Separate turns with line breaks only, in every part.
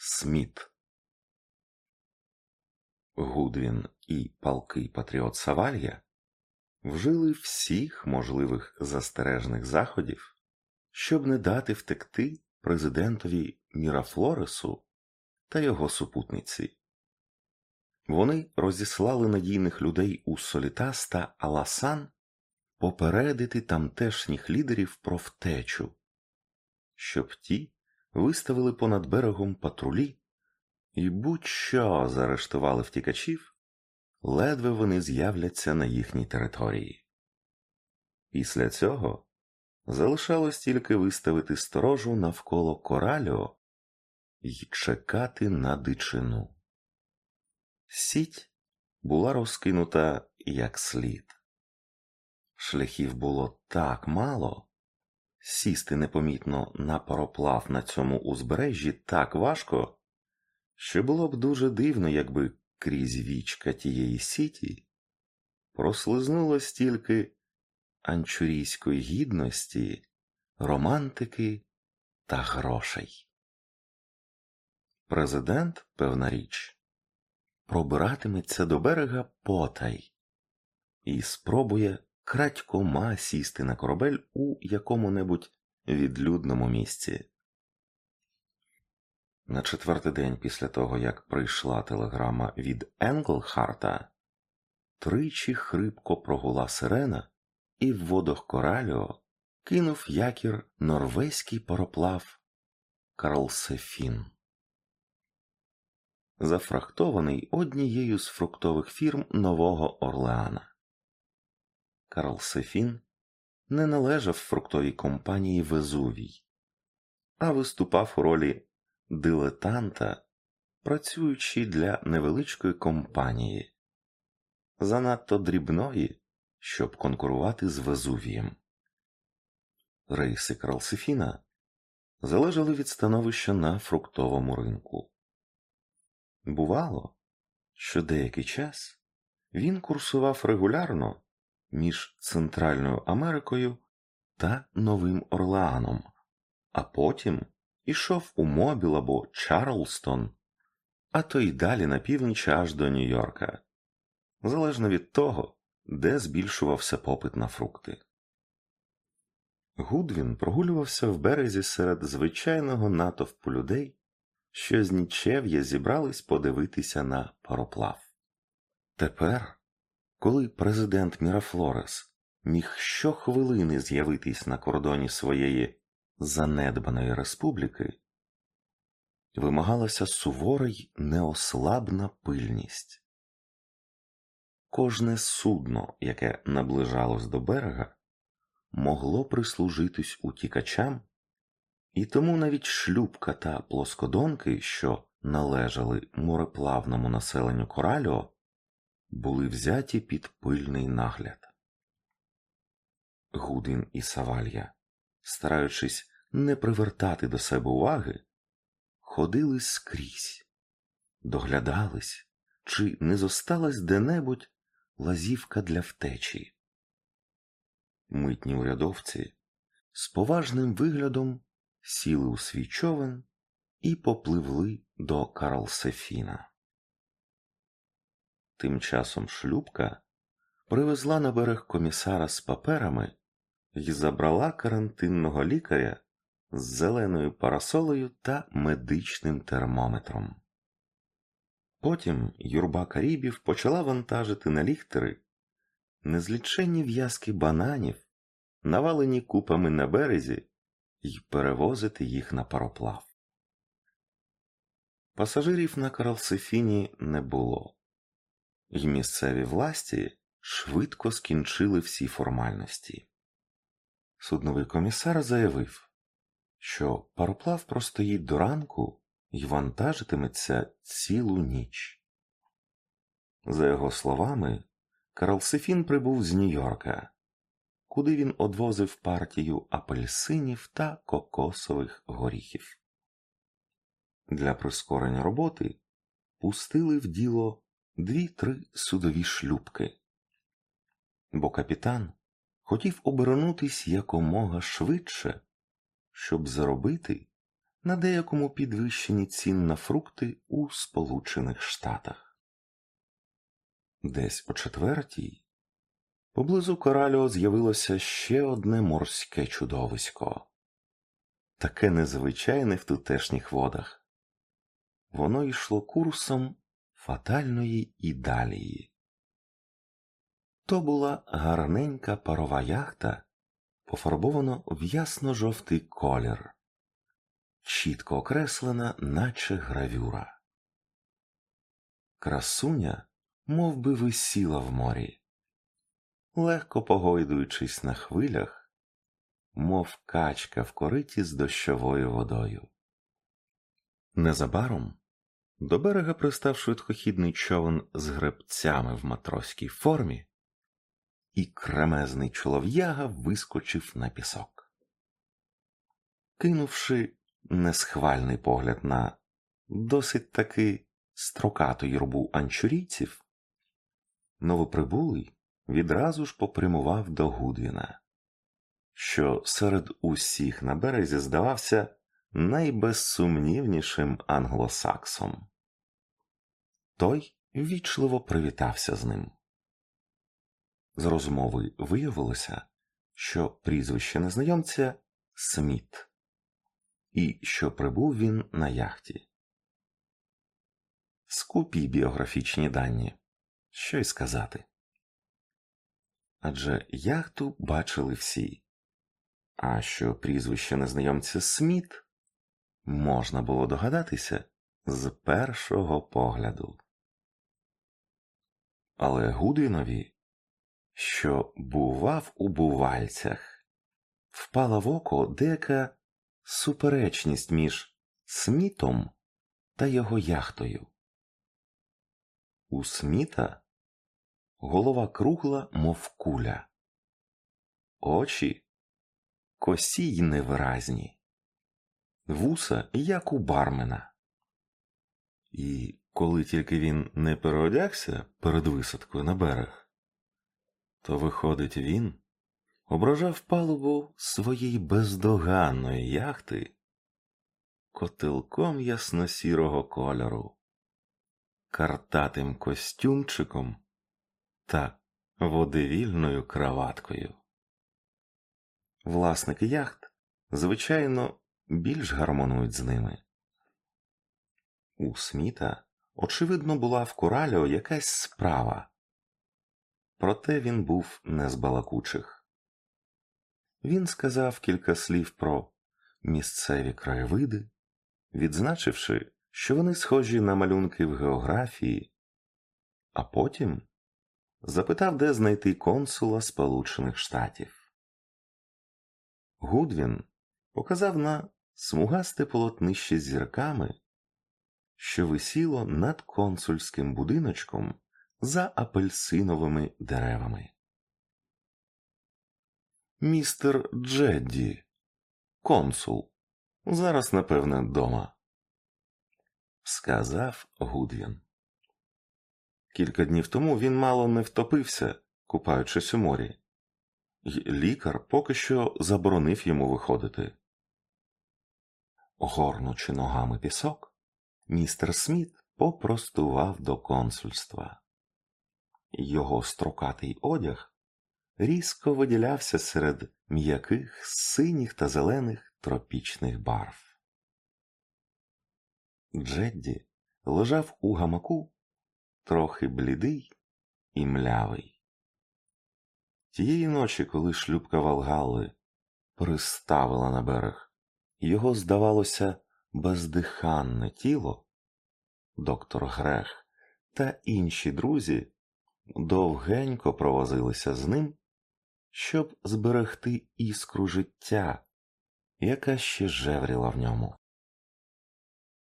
Сміт. Гудвін і палкий патріот Савалья вжили всіх можливих застережних заходів, щоб не дати втекти президентові Мірафлоресу та його супутниці. Вони розіслали надійних людей у Солітас та Аласан попередити тамтешніх лідерів про втечу, щоб ті виставили понад берегом патрулі і будь-що заарештували втікачів, ледве вони з'являться на їхній території. Після цього залишалось тільки виставити сторожу навколо кораліо і чекати на дичину. Сіть була розкинута як слід. Шляхів було так мало, сісти непомітно на пароплав на цьому узбережжі так важко, що було б дуже дивно, якби крізь вічка тієї сіті прослизнуло стільки анчурійської гідності, романтики та грошей. Президент, певна річ, пробиратиметься до берега потай і спробує крадькома сісти на корабель у якому-небудь відлюдному місці. На четвертий день після того, як прийшла телеграма від Енглхарта, тричі хрипко прогула сирена, і в водах Кораліо кинув якір норвезький пароплав Карлсефін. Зафрахтований однією з фруктових фірм Нового Орлеана. Карлсефін не належав фруктовій компанії Везувій, а виступав у ролі дилетанта, працюючи для невеличкої компанії, занадто дрібної, щоб конкурувати з Везувієм. Рейси Кралсифіна залежали від становища на фруктовому ринку. Бувало, що деякий час він курсував регулярно між Центральною Америкою та Новим Орлеаном, а потім ішов у Мобіл або Чарлстон, а то й далі на північ аж до Нью-Йорка, залежно від того, де збільшувався попит на фрукти. Гудвін прогулювався в березі серед звичайного натовпу людей, що з нічев'я зібрались подивитися на пароплав. Тепер, коли президент Мірафлорес міг щохвилини з'явитись на кордоні своєї занедбаної республіки, вимагалася сувора й неослабна пильність. Кожне судно, яке наближалось до берега, могло прислужитись утікачам, і тому навіть шлюбка та плоскодонки, що належали мореплавному населенню Коральо, були взяті під пильний нагляд. Гудин і Савалья, стараючись не привертати до себе уваги, ходили скрізь, доглядались, чи не зосталась де-небудь лазівка для втечі. Митні урядовці з поважним виглядом сіли у свій човен і попливли до Карлсефіна. Тим часом шлюбка привезла на берег комісара з паперами і забрала карантинного лікаря з зеленою парасолею та медичним термометром. Потім юрба карібів почала вантажити на ліхтери незліченні в'язки бананів, навалені купами на березі, і перевозити їх на пароплав. Пасажирів на Карлсефіні не було, і місцеві власті швидко скінчили всі формальності. Судновий комісар заявив, що пароплав простоїть до ранку і вантажитиметься цілу ніч. За його словами, Карлсефін прибув з Нью-Йорка, куди він одвозив партію апельсинів та кокосових горіхів. Для прискорення роботи пустили в діло дві-три судові шлюбки, бо капітан хотів обернутись якомога швидше, щоб заробити на деякому підвищенні цін на фрукти у Сполучених Штатах. Десь о четвертій поблизу Кораліо з'явилося ще одне морське чудовисько, таке незвичайне в тутешніх водах. Воно йшло курсом фатальної ідалії. То була гарненька парова яхта, пофарбована в ясно-жовтий колір, чітко окреслена, наче гравюра. Красуня мов би, висіла в морі, легко погойдуючись на хвилях, мов качка в кориті з дощовою водою. Незабаром до берега пристав швидкохідний човен з гребцями в матроській формі, і кремезний чолов'яга вискочив на пісок. Кинувши несхвальний погляд на досить таки строкату юрбу анчурійців, новоприбулий відразу ж попрямував до Гудвіна, що серед усіх на березі здавався найбезсумнівнішим англосаксом. Той ввічливо привітався з ним. З розмови виявилося, що прізвище незнайомця Сміт, і що прибув він на яхті. Скупі біографічні дані, що й сказати. Адже яхту бачили всі, а що прізвище незнайомця Сміт можна було догадатися з першого погляду. Але Гудвінові, що бував у бувальцях, впала в око деяка суперечність між Смітом та його яхтою. У Сміта голова кругла, мов куля, очі косі й невиразні, вуса, як у бармена. І коли тільки він не переодягся перед висадкою на берег, то, виходить, він ображав палубу своєї бездоганної яхти котелком ясно-сірого кольору, картатим костюмчиком та водевільною краваткою. Власники яхт, звичайно, більш гармонують з ними. У Сміта, очевидно, була в Кораліо якась справа, проте він був не з балакучих. Він сказав кілька слів про місцеві краєвиди, відзначивши, що вони схожі на малюнки в географії, а потім запитав, де знайти консула Сполучених Штатів. Гудвін показав на смугасте полотнище з зірками, що висіло над консульським будиночком за апельсиновими деревами. Містер Джедді, консул, зараз, напевне, дома, сказав Гудвін. Кілька днів тому він мало не втопився, купаючись у морі, І лікар поки що заборонив йому виходити. Горнучи ногами пісок, містер Сміт попростував до консульства. Його строкатий одяг різко виділявся серед м'яких синіх та зелених тропічних барв. Джедді лежав у гамаку трохи блідий і млявий. Тієї ночі, коли шлюбка Валгалли приставила на берег, його, здавалося, бездиханне тіло, доктор Грех та інші друзі довгенько провозилися з ним, щоб зберегти іскру життя, яка ще жевріла в ньому.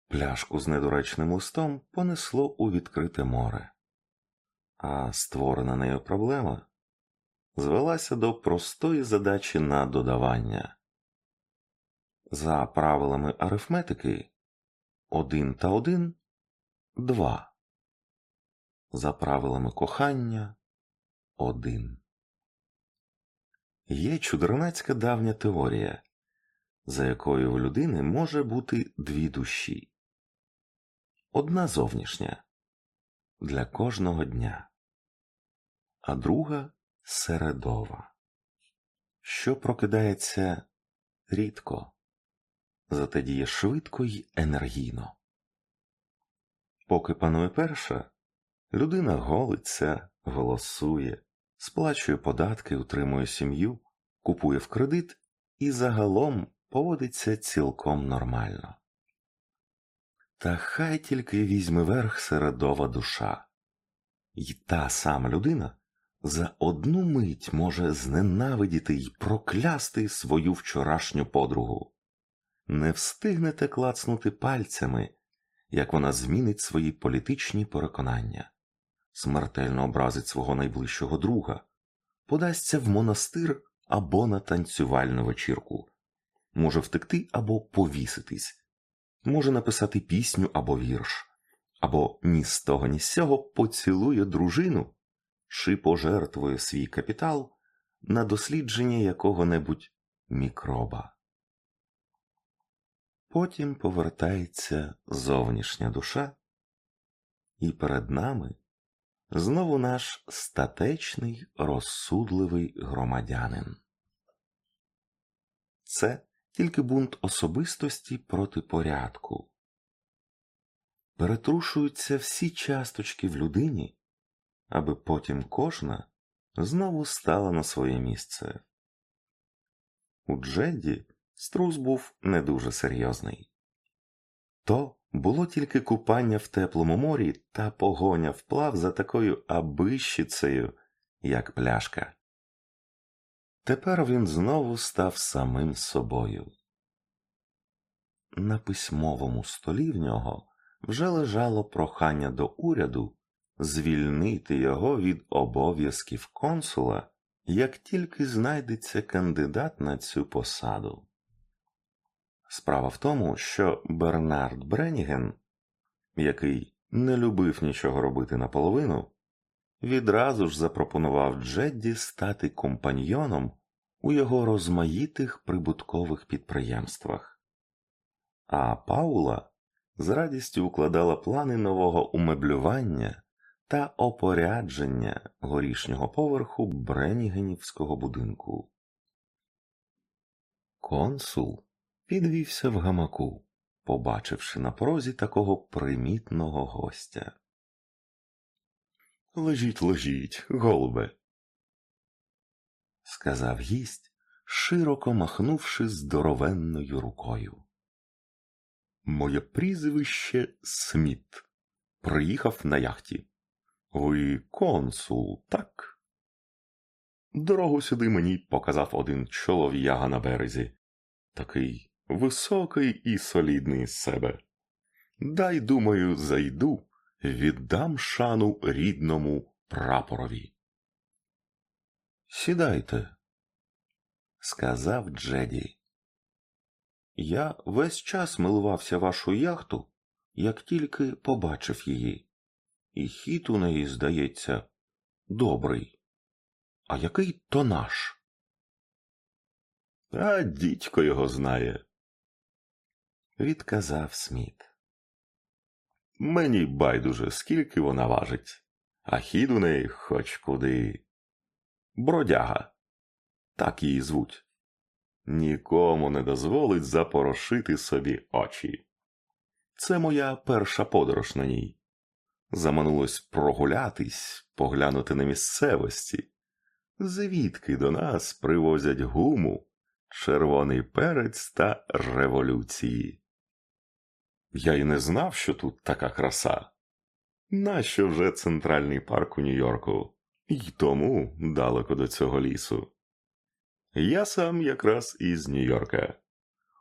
Пляшку з недоречним листом понесло у відкрите море, а створена нею проблема звелася до простої задачі на додавання. За правилами арифметики один та один два. За правилами кохання один. Є чудернацька давня теорія, за якою в людини може бути дві душі. Одна зовнішня для кожного дня, а друга середова, що прокидається рідко, зате діє швидко й енергійно. Поки панує перша, людина голиться, голосує, сплачує податки, утримує сім'ю, купує в кредит і загалом поводиться цілком нормально. Та хай тільки візьме верх середова душа, І та сама людина за одну мить може зненавидіти й проклясти свою вчорашню подругу. Не встигнете клацнути пальцями, як вона змінить свої політичні переконання, смертельно образить свого найближчого друга, подасться в монастир або на танцювальну вечірку, може втекти або повіситись, може написати пісню або вірш, або ні з того, ні з сього поцілує дружину чи пожертвує свій капітал на дослідження якого-небудь мікроба. Потім повертається зовнішня душа, і перед нами знову наш статечний розсудливий громадянин. Це тільки бунт особистості проти порядку. Перетрушуються всі часточки в людині, аби потім кожна знову стала на своє місце. У Джедді струс був не дуже серйозний. То було тільки купання в теплому морі та погоня вплав за такою абищицею, як пляшка. Тепер він знову став самим собою. На письмовому столі в нього вже лежало прохання до уряду звільнити його від обов'язків консула, як тільки знайдеться кандидат на цю посаду. Справа в тому, що Бернард Бреніген, який не любив нічого робити наполовину, відразу ж запропонував Джедді стати компаньйоном у його розмаїтих прибуткових підприємствах, а Паула з радістю укладала плани нового умеблювання та опорядження горішнього поверху Бренігенівського будинку. Консул підвівся в гамаку, побачивши на порозі такого примітного гостя. Лежіть, лежіть, голубе, сказав гість, широко махнувши здоровенною рукою. Моє прізвище Сміт. Приїхав на яхті. Ви консул, так? Дорогу сюди мені показав один чолов'яга на березі, такий високий і солідний з себе. Дай, думаю, зайду, віддам шану рідному прапорові. Сідайте, сказав Джеді. Я весь час милувався вашу яхту, як тільки побачив її, і хід у неї, здається, добрий. А який то наш? А дідько його знає, відказав Сміт. Мені байдуже, скільки вона важить, а хід у неї хоч куди. Бродяга, так її звуть. Нікому не дозволить запорошити собі очі. Це моя перша подорож на ній. Заманулось прогулятись, поглянути на місцевості, звідки до нас привозять гуму, червоний перець та революції. Я й не знав, що тут така краса. Нащо вже центральний парк у Нью-Йорку, І тому далеко до цього лісу. Я сам якраз із Нью-Йорка.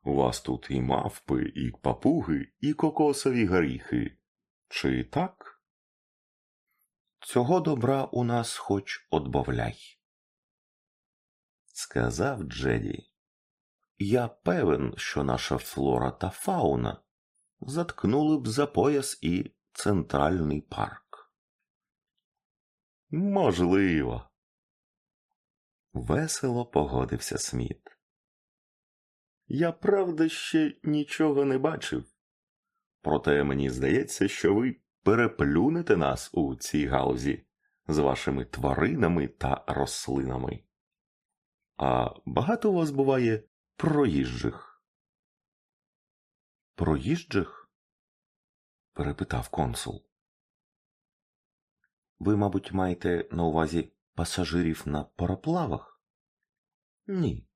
У вас тут і мавпи, і папуги, і кокосові горіхи. Чи так? Цього добра у нас хоч одбавляй, сказав Джеді. Я певен, що наша флора та фауна заткнули б за пояс і центральний парк. Можливо. Весело погодився Сміт. Я правда ще нічого не бачив. Проте мені здається, що ви переплюнете нас у цій галузі з вашими тваринами та рослинами. А багато у вас буває проїжджих. Проїжджих? перепитав консул. Ви, мабуть, маєте на увазі пасажирів на пароплавах? Ні.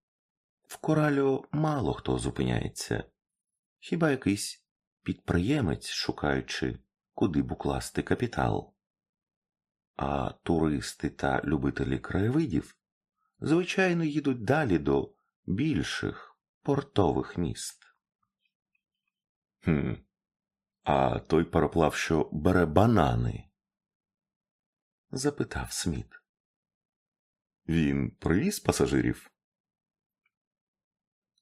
В Кораліо мало хто зупиняється. Хіба якийсь підприємець, шукаючи, куди б укласти капітал. А туристи та любителі краєвидів, звичайно, їдуть далі до більших портових міст. Хм, А той пароплав, що бере банани? запитав Сміт. Він привіз пасажирів?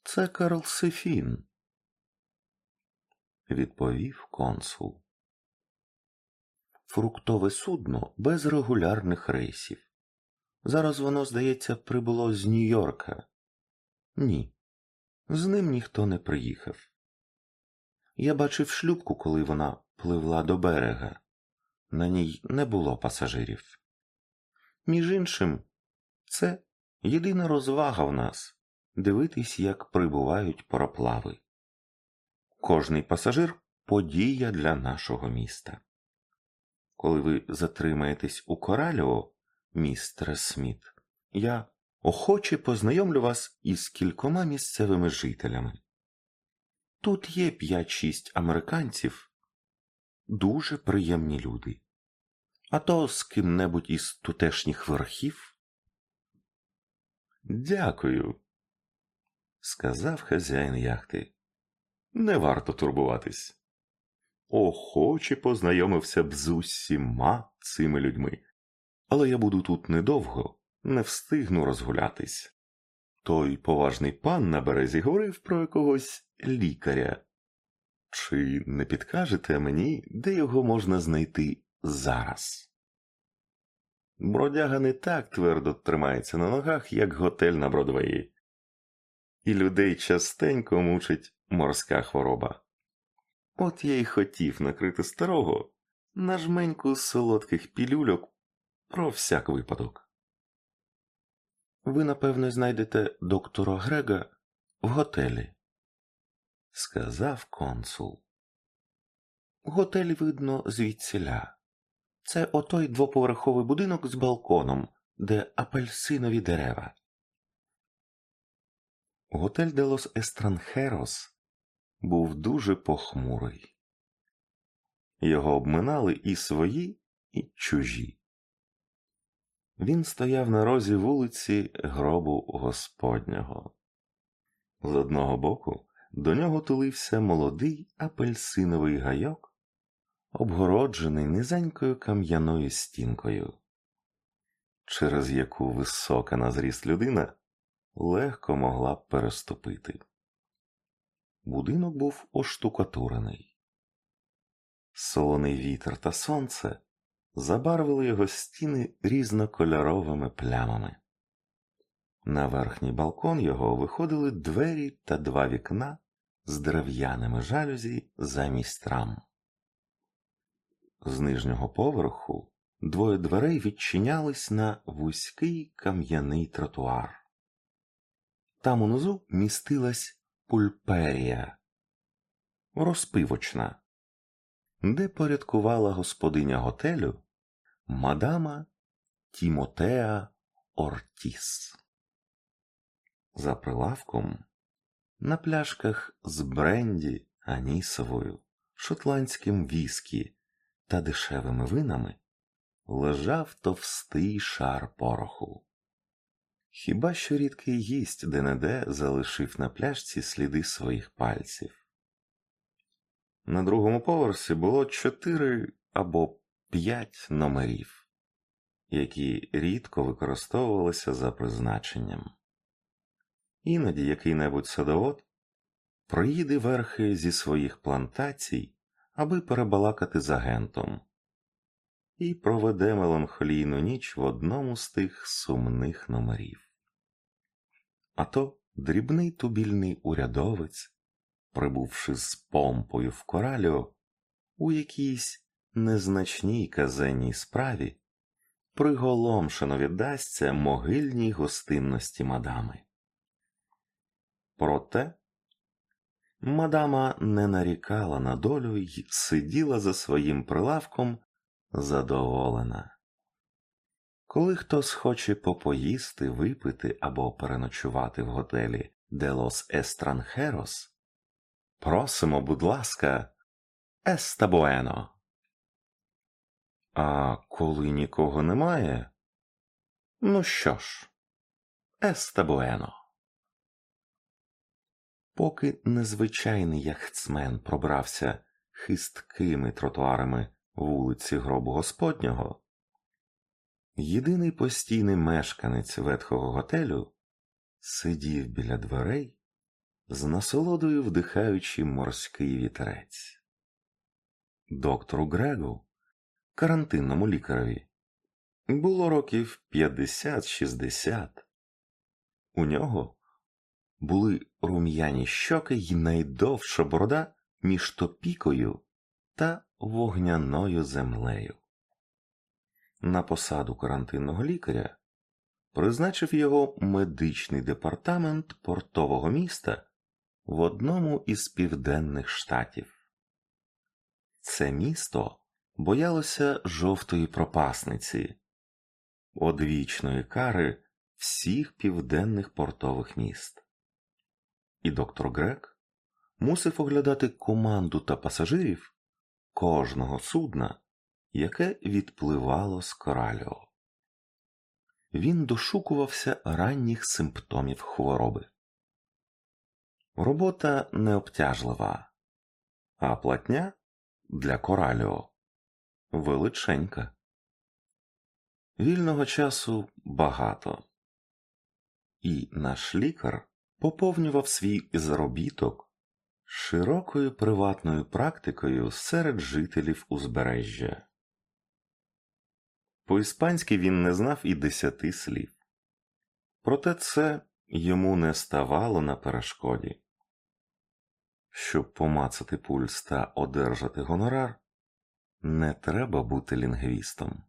Це Карл Сефін, відповів консул. Фруктове судно без регулярних рейсів. Зараз воно, здається, прибуло з Нью-Йорка. Ні, з ним ніхто не приїхав. Я бачив шлюпку, коли вона пливла до берега. На ній не було пасажирів. Між іншим, це єдина розвага в нас дивитись, як прибувають пароплави. Кожний пасажир подія для нашого міста. Коли ви затримаєтесь у Кораліо, містере Сміт, я охоче познайомлю вас із кількома місцевими жителями. Тут є п'ять-шість американців, дуже приємні люди. А то з ким-небудь із тутешніх верхів. Дякую, сказав хазяїн яхти. Не варто турбуватись. Охоче познайомився б з усіма цими людьми, але я буду тут недовго, не встигну розгулятись. Той поважний пан на березі говорив про якогось лікаря. Чи не підкажете мені, де його можна знайти зараз? Бродяга не так твердо тримається на ногах, як готель на Бродвеї, і людей частенько мучить морська хвороба. От я й хотів накрити старого на жменьку солодких пілюльок про всяк випадок. Ви, напевно, знайдете доктора Грега в готелі, сказав консул. Готель видно звідсіля. Це отой двоповерховий будинок з балконом, де апельсинові дерева. Готель де Лос Естранхерос був дуже похмурий. Його обминали і свої, і чужі. Він стояв на розі вулиці гробу Господнього. З одного боку до нього тулився молодий апельсиновий гайок, обгороджений низенькою кам'яною стінкою, через яку висока на зріст людина легко могла б переступити. Будинок був оштукатурений. Солоний вітер та сонце забарвили його стіни різнокольоровими плямами. На верхній балкон його виходили двері та два вікна з дерев'яними жалюзі замість рам. З нижнього поверху двоє дверей відчинялись на вузький кам'яний тротуар. Там унизу містилась пульперія, розпивочна, де порядкувала господиня готелю мадама Тімотеа Ортіс. За прилавком на пляшках з бренді, анісовою, шотландським віскі та дешевими винами лежав товстий шар пороху. Хіба що рідкий гість де-не-де залишив на пляшці сліди своїх пальців. На другому поверсі було чотири або п'ять номерів, які рідко використовувалися за призначенням. Іноді який-небудь садовод приїде верхи зі своїх плантацій, аби перебалакати з агентом, і проведе меланхолійну ніч в одному з тих сумних номерів. А то дрібний тубільний урядовець, прибувши з помпою в кораліо у якійсь незначній казенній справі, приголомшено віддасться могильній гостинності мадами. Проте мадама не нарікала на долю й сиділа за своїм прилавком задоволена. Коли хтось хоче попоїсти, випити або переночувати в готелі де лос просимо, будь ласка, Естабуено. А коли нікого немає, ну що ж, Естабуено. Поки незвичайний яхтсмен пробрався хисткими тротуарами вулиці Гробу Господнього, єдиний постійний мешканець ветхого готелю сидів біля дверей, з насолодою вдихаючи морський вітерець. Доктору Грегу, карантинному лікареві, було років 50-60. У нього були рум'яні щоки й найдовша борода між топікою та вогняною землею. На посаду карантинного лікаря призначив його медичний департамент портового міста в одному із південних штатів. Це місто боялося жовтої пропасниці, одвічної кари всіх південних портових міст. І доктор Грек мусив оглядати команду та пасажирів кожного судна, яке відпливало з кораліо. Він дошукувався ранніх симптомів хвороби. Робота необтяжлива, а платня для кораліо величенька. Вільного часу багато, і наш лікар поповнював свій заробіток широкою приватною практикою серед жителів узбережжя. По іспанськи він не знав і десяти слів, проте це йому не ставало на перешкоді. Щоб помацати пульс та одержати гонорар, не треба бути лінгвістом.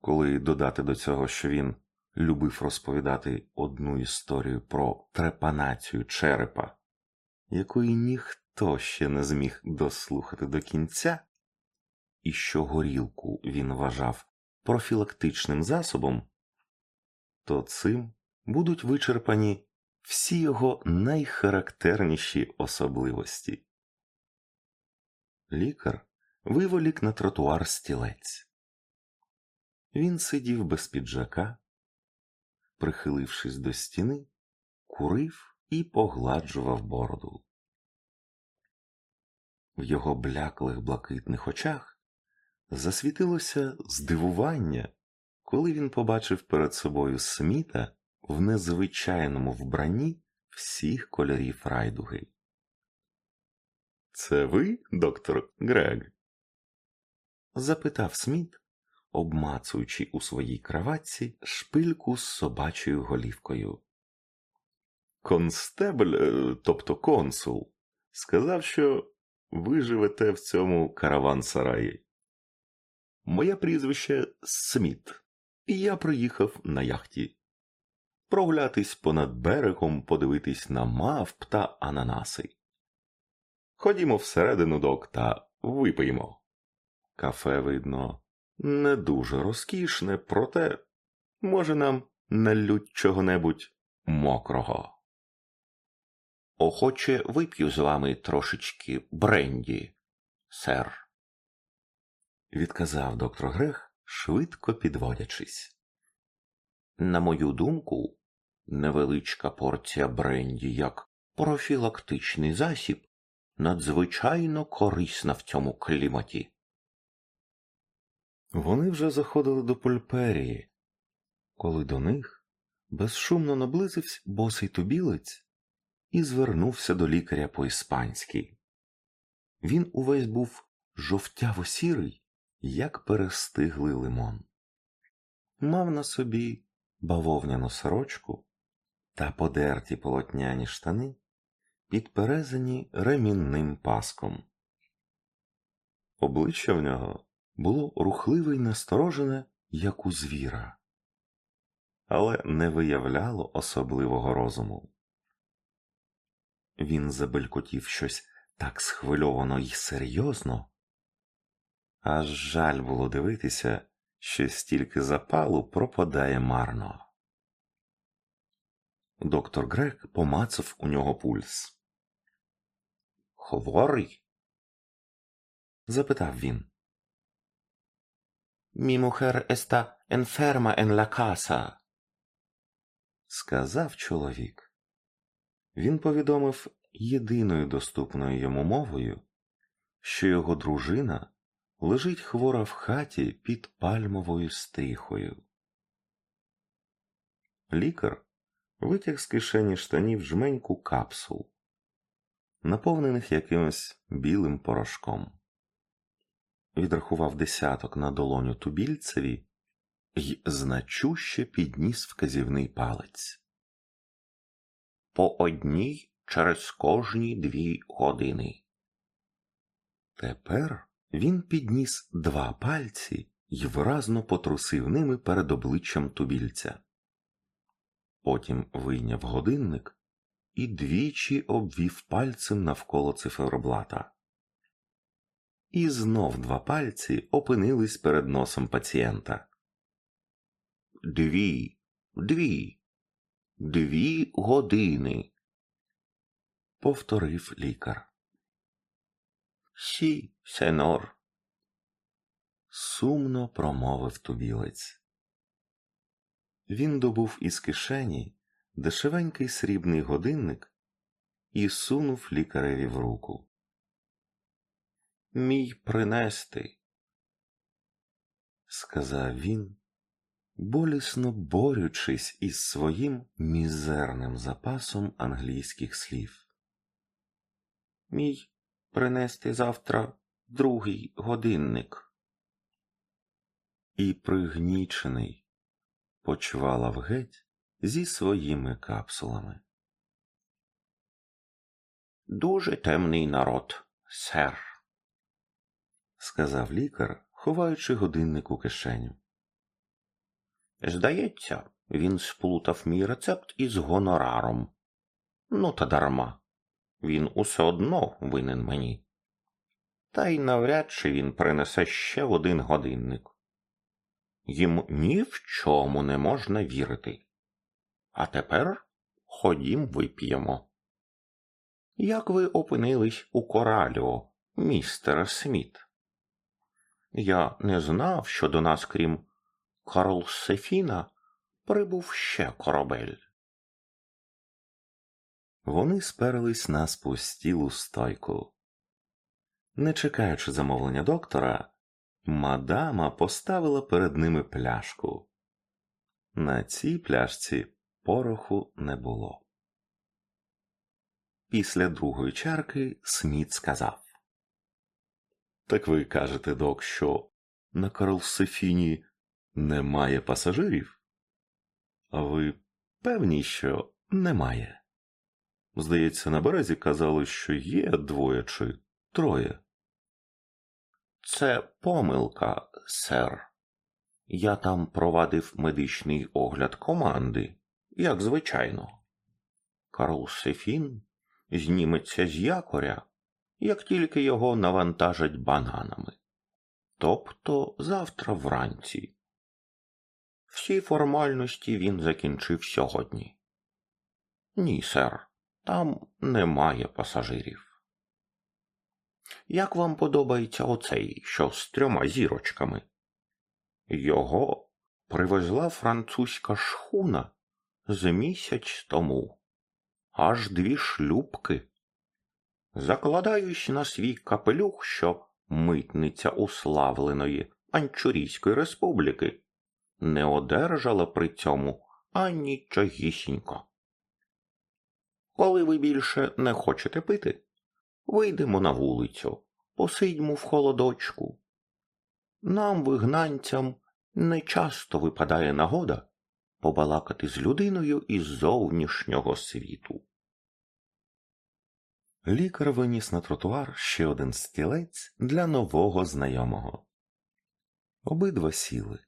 Коли додати до цього, що він любив розповідати одну історію про трепанацію черепа, якої ніхто ще не зміг дослухати до кінця, і що горілку він вважав профілактичним засобом, то цим будуть вичерпані всі його найхарактерніші особливості. Лікар виволік на тротуар стілець. Він сидів без піджака, прихилившись до стіни, курив і погладжував бороду. В його бляклих блакитних очах засвітилося здивування, коли він побачив перед собою сміта в незвичайному вбранні всіх кольорів райдуги. Це ви, доктор Грег? запитав Сміт, обмацуючи у своїй краватці шпильку з собачою голівкою. Констебль, е, тобто консул, сказав, що ви живете в цьому караван-сараї. Моє прізвище Сміт, і я приїхав на яхті. Прогулятись понад берегом, подивитись на мавп та ананаси. Ходімо всередину док та випиємо. Кафе, видно, не дуже розкішне, проте, може, нам налють чого-небудь мокрого. Охоче вип'ю з вами трошечки бренді, сер, відказав доктор Грех, швидко підводячись. На мою думку, невеличка порція бренді як профілактичний засіб надзвичайно корисна в цьому кліматі. Вони вже заходили до пульперії, коли до них безшумно наблизився босий тубілець і звернувся до лікаря по іспанськи. Він увесь був жовтяво сірий, як перестиглий лимон. Мав на собі бавовняну сорочку, та подерті полотняні штани, підперезані ремінним паском. Обличчя в нього було рухливе й насторожене, як у звіра, але не виявляло особливого розуму. Він забелькотів щось так схвильовано й серйозно, аж жаль було дивитися, що стільки запалу пропадає марно. Доктор Грек помацав у нього пульс. Хворий? запитав він. «Mi mujer está enferma en la casa», – сказав чоловік. Він повідомив єдиною доступною йому мовою, що його дружина лежить хвора в хаті під пальмовою стріхою. Лікар витяг з кишені штанів жменьку капсул, наповнених якимось білим порошком відрахував десяток на долоню тубільцеві й значуще підніс вказівний палець. По одній через кожні дві години. Тепер він підніс два пальці й виразно потрусив ними перед обличчям тубільця. Потім вийняв годинник і двічі обвів пальцем навколо циферблата і знов два пальці опинились перед носом пацієнта. Дві, дві, дві години, повторив лікар. Сі, сенор, сумно промовив тубілець. Він добув із кишені дешевенький срібний годинник і сунув лікареві в руку мій принести, сказав він, болісно борючись із своїм мізерним запасом англійських слів. Мій принести завтра другий годинник. І пригнічений почвала геть зі своїми капсулами. Дуже темний народ, сер сказав лікар, ховаючи годинник у кишеню. Здається, він сплутав мій рецепт із гонораром. Ну, та дарма. Він усе одно винен мені. Та й навряд чи він принесе ще один годинник. Їм ні в чому не можна вірити. А тепер ходім вип'ємо. Як ви опинились у кораліо, містер Сміт? Я не знав, що до нас, крім Карл Сефіна, прибув ще корабель. Вони сперлись на спустілу стойку. Не чекаючи замовлення доктора, мадама поставила перед ними пляшку. На цій пляшці пороху не було. Після другої чарки Сміт сказав так ви кажете, док, що на Карлсефіні немає пасажирів? А ви певні, що немає? Здається, на березі казали, що є двоє чи троє. Це помилка, сер. Я там провадив медичний огляд команди, як звичайно. Карл Сефін зніметься з якоря як тільки його навантажать бананами. Тобто завтра вранці. Всі формальності він закінчив сьогодні. Ні, сер, там немає пасажирів. Як вам подобається оцей, що з трьома зірочками? Його привезла французька шхуна з місяць тому, аж дві шлюбки. Закладаюсь на свій капелюх, що митниця уславленої Анчурійської республіки не одержала при цьому анічогісінько. Коли ви більше не хочете пити, вийдемо на вулицю, посидьмо в холодочку. Нам, вигнанцям, не часто випадає нагода побалакати з людиною із зовнішнього світу. Лікар виніс на тротуар ще один стілець для нового знайомого. Обидва сіли.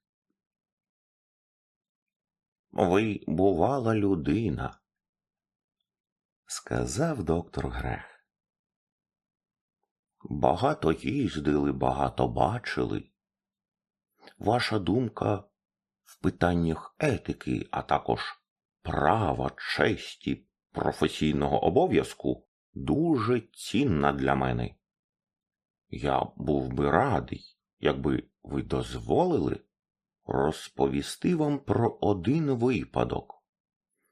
Ви бувала людина, сказав доктор Грех. Багато їздили, багато бачили. Ваша думка в питаннях етики, а також права, честі, професійного обов'язку дуже цінна для мене. Я був би радий, якби ви дозволили розповісти вам про один випадок,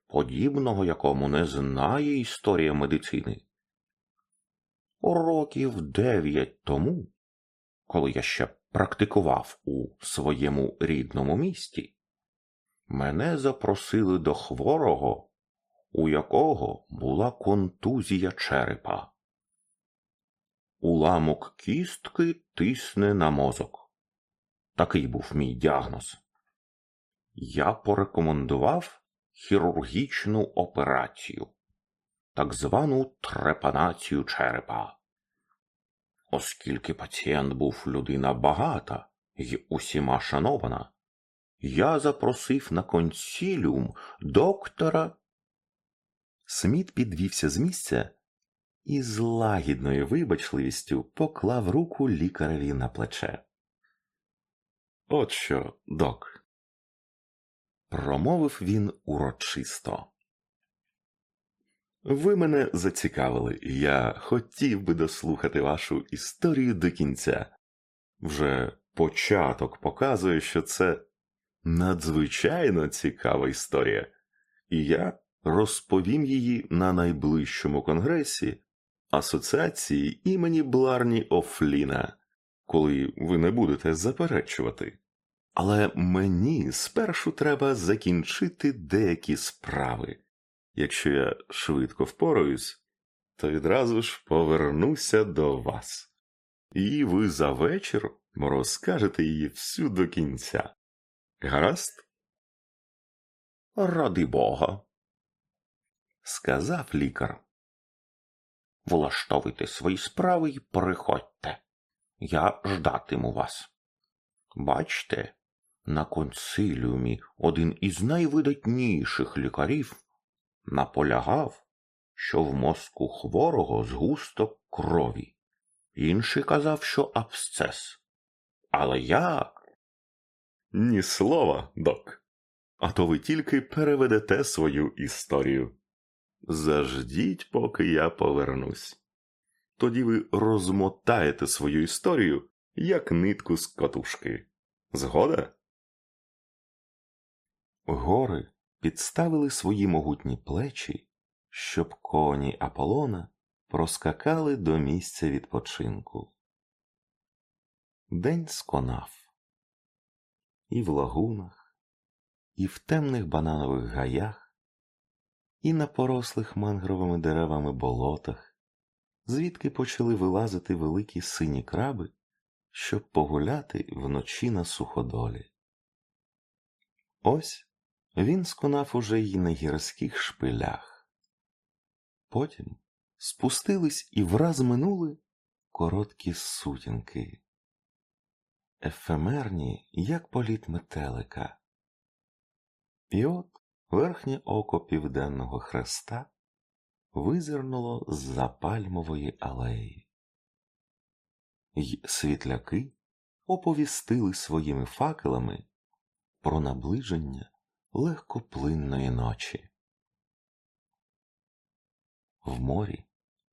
подібного якому не знає історія медицини. Років дев'ять тому, коли я ще практикував у своєму рідному місті, мене запросили до хворого, у якого була контузія черепа. Уламок кістки тисне на мозок. Такий був мій діагноз. Я порекомендував хірургічну операцію, так звану трепанацію черепа. Оскільки пацієнт був людина багата і усіма шанована, я запросив на консіліум доктора. Сміт підвівся з місця і з лагідною вибачливістю поклав руку лікареві на плече. От що, док, промовив він урочисто. Ви мене зацікавили, я хотів би дослухати вашу історію до кінця. Вже початок показує, що це надзвичайно цікава історія, і я розповім її на найближчому конгресі Асоціації імені Бларні Офліна, коли ви не будете заперечувати. Але мені спершу треба закінчити деякі справи. Якщо я швидко впораюсь, то відразу ж повернуся до вас. І ви за вечір розкажете її всю до кінця. Гаразд? Ради Бога, сказав лікар. Влаштовуйте свої справи і приходьте. Я ждатиму вас. Бачте, на консиліумі один із найвидатніших лікарів наполягав, що в мозку хворого згусток крові. Інший казав, що абсцес. Але я. Ні слова, док. А то ви тільки переведете свою історію. Заждіть, поки я повернусь. Тоді ви розмотаєте свою історію, як нитку з катушки. Згода? Гори підставили свої могутні плечі, щоб коні Аполлона проскакали до місця відпочинку. День сконав. І в лагунах, і в темних бананових гаях, і на порослих мангровими деревами болотах, звідки почали вилазити великі сині краби, щоб погуляти вночі на суходолі. Ось він сконав уже й на гірських шпилях. Потім спустились і враз минули короткі сутінки, ефемерні, як політ метелика. І от верхнє око південного хреста визирнуло з за пальмової алеї. Й світляки оповістили своїми факелами про наближення легкоплинної ночі. В морі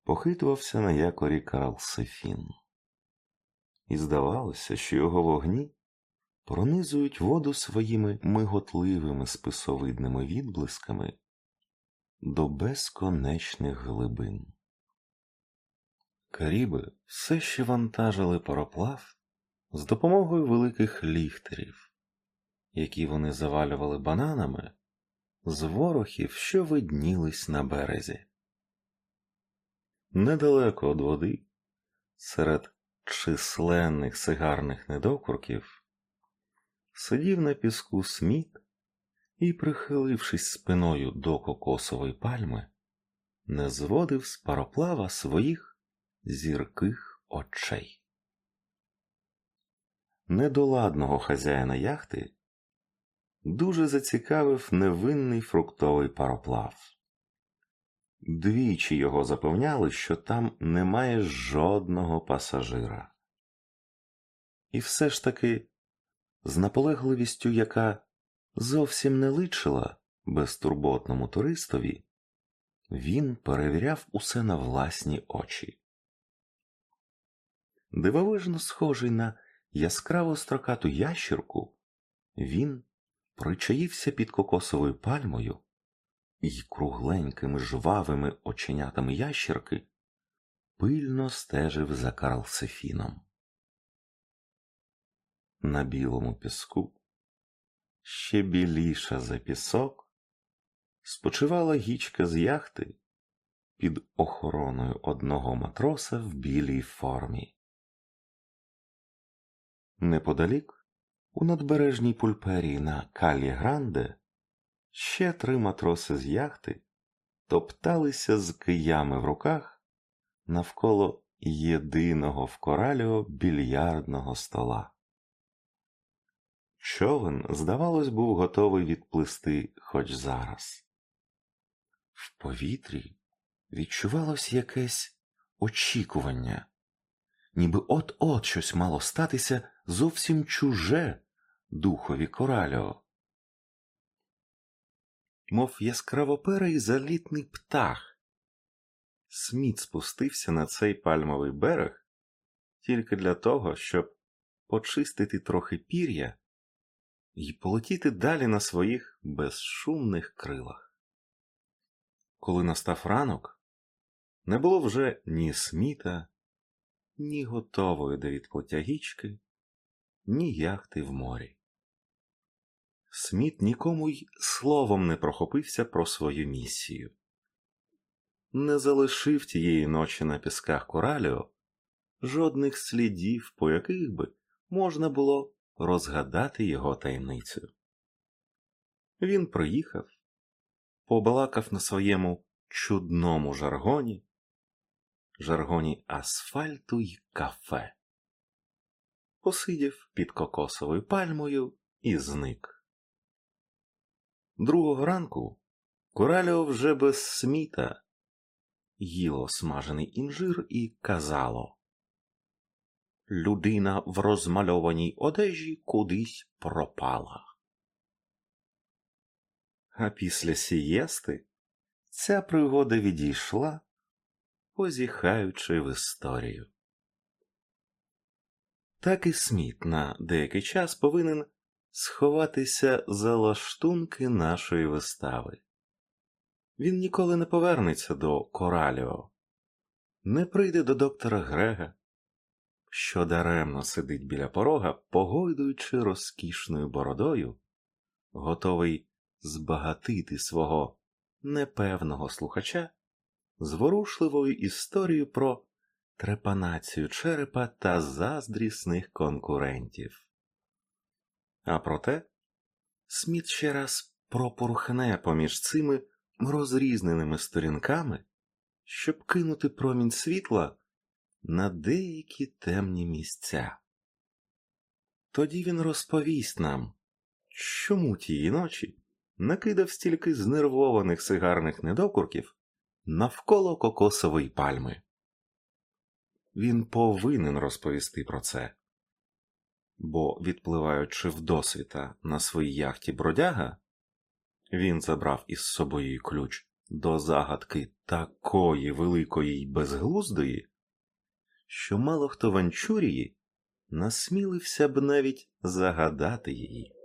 похитувався на якорі Карл Сефін, і здавалося, що його вогні пронизують воду своїми миготливими списовидними відблисками до безконечних глибин. Каріби все ще вантажили пароплав з допомогою великих ліхтерів які вони завалювали бананами, з ворохів, що виднілись на березі. Недалеко від води, серед численних сигарних недокурків, сидів на піску сміт і, прихилившись спиною до кокосової пальми, не зводив з пароплава своїх зірких очей. Недоладного хазяїна яхти дуже зацікавив невинний фруктовий пароплав. Двічі його запевняли, що там немає жодного пасажира. І все ж таки, з наполегливістю, яка зовсім не личила безтурботному туристові, він перевіряв усе на власні очі. Дивовижно схожий на яскраво строкату ящірку, він причаївся під кокосовою пальмою і кругленькими жвавими оченятами ящерки пильно стежив за Карлсефіном. На білому піску, ще біліша за пісок, спочивала гічка з яхти під охороною одного матроса в білій формі. Неподалік, у надбережній пульперії на Калі Гранде, ще три матроси з яхти топталися з киями в руках навколо єдиного в кораліо більярдного стола. Човен, здавалось, був готовий відплисти хоч зараз. В повітрі відчувалось якесь очікування, ніби от-от щось мало статися зовсім чуже духові кораліо мов яскравоперий залітний птах. Сміт спустився на цей пальмовий берег тільки для того, щоб почистити трохи пір'я і полетіти далі на своїх безшумних крилах. Коли настав ранок, не було вже ні сміта, ні готової до відплиття гічки, ні яхти в морі. Сміт нікому й словом не прохопився про свою місію. Не залишив тієї ночі на пісках Кораліо жодних слідів, по яких би можна було розгадати його таємницю. Він приїхав, побалакав на своєму чудному жаргоні, жаргоні асфальту й кафе, посидів під кокосовою пальмою і зник. Другого ранку Кораліо вже без сміта їло смажений інжир і казало Людина в розмальованій одежі кудись пропала. А після сієсти ця пригода відійшла, позіхаючи в історію. Так і Сміт на деякий час повинен сховатися за лаштунки нашої вистави. Він ніколи не повернеться до Кораліо, не прийде до доктора Грега, що даремно сидить біля порога, погойдуючи розкішною бородою, готовий збагатити свого непевного слухача зворушливою історією про трепанацію черепа та заздрісних конкурентів. А проте Сміт ще раз пропорхне поміж цими розрізненими сторінками, щоб кинути промінь світла на деякі темні місця. Тоді він розповість нам, чому тієї ночі накидав стільки знервованих сигарних недокурків навколо кокосової пальми. Він повинен розповісти про це бо, відпливаючи в досвіта на своїй яхті бродяга, він забрав із собою ключ до загадки такої великої й безглуздої, що мало хто в Анчурії насмілився б навіть загадати її.